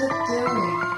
What is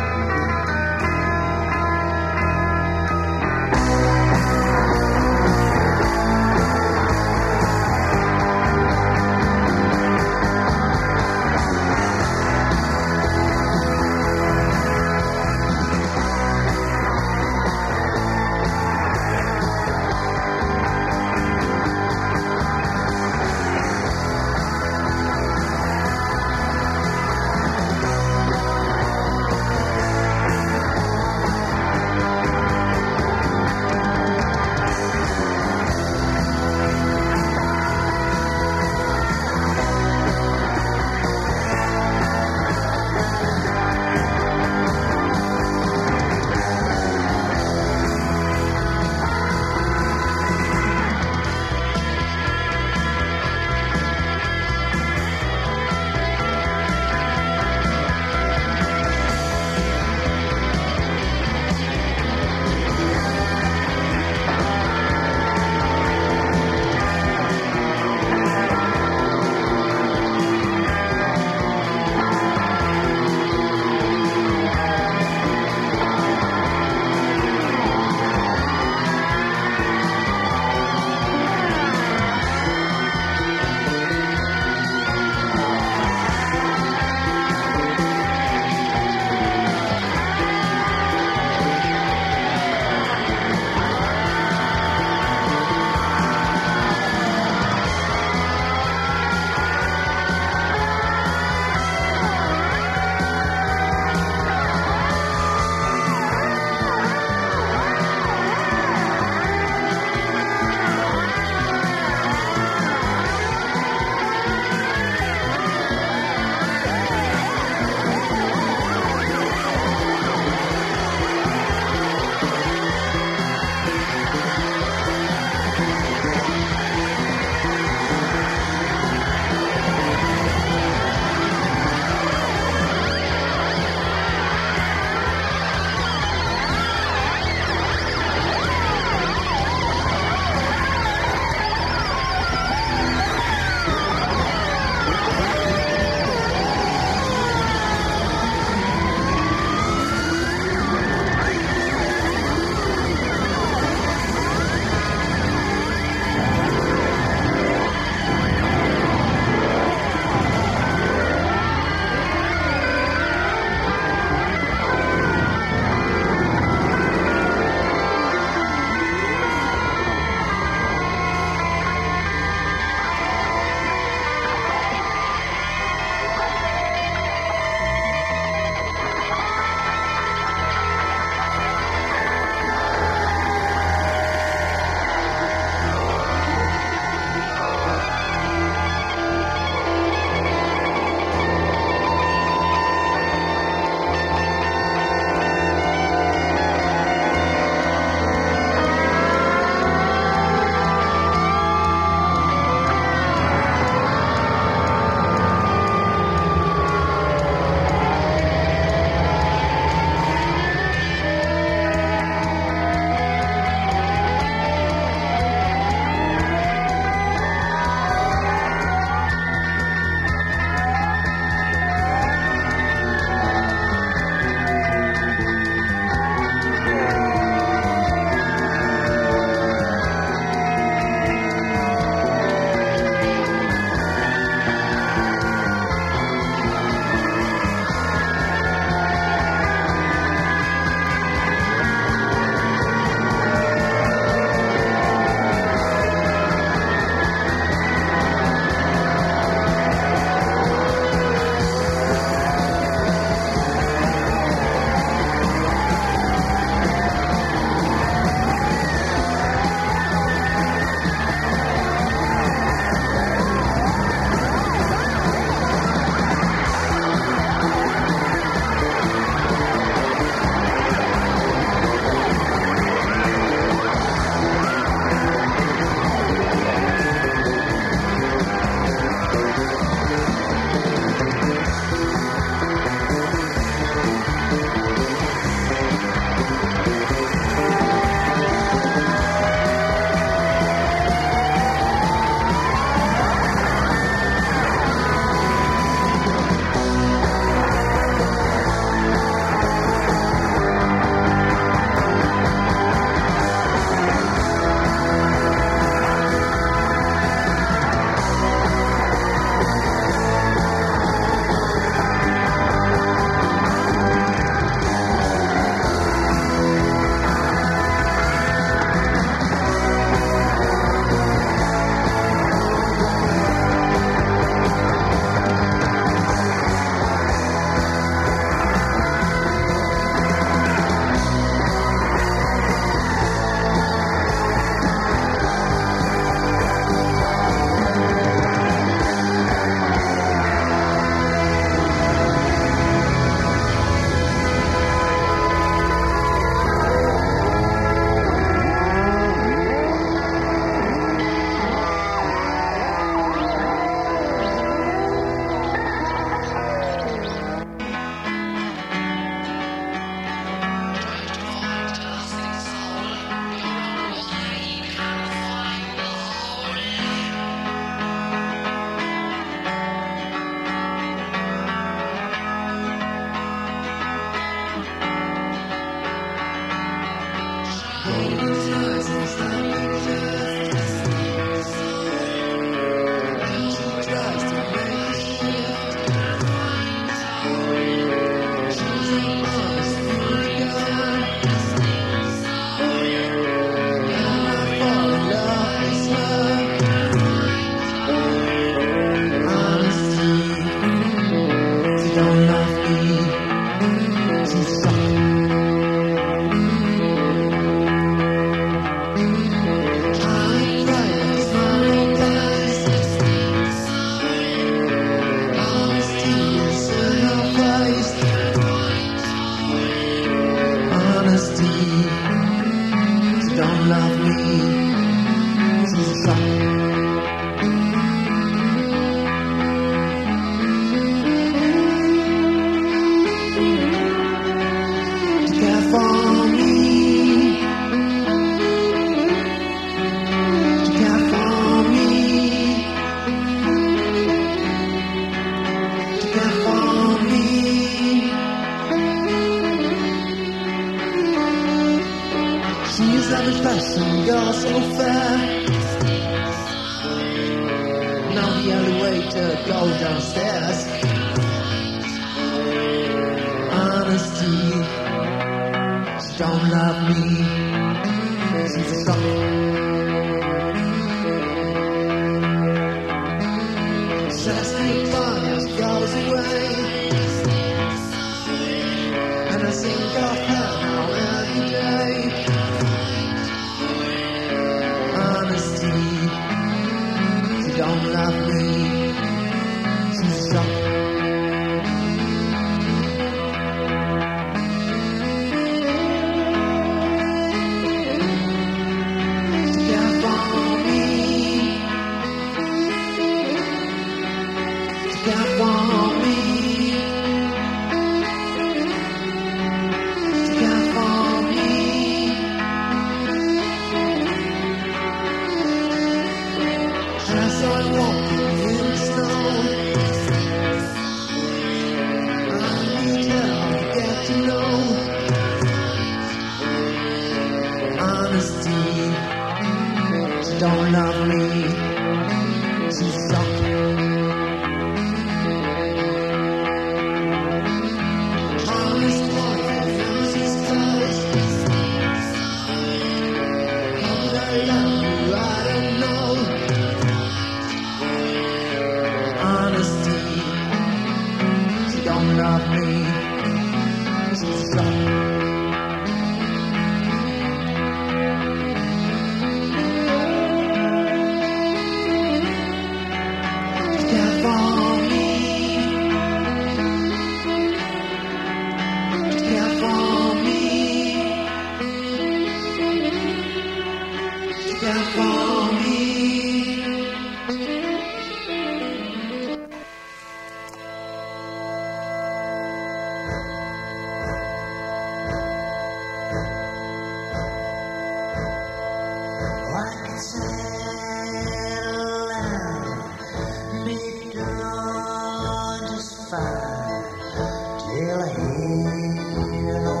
till I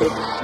adopted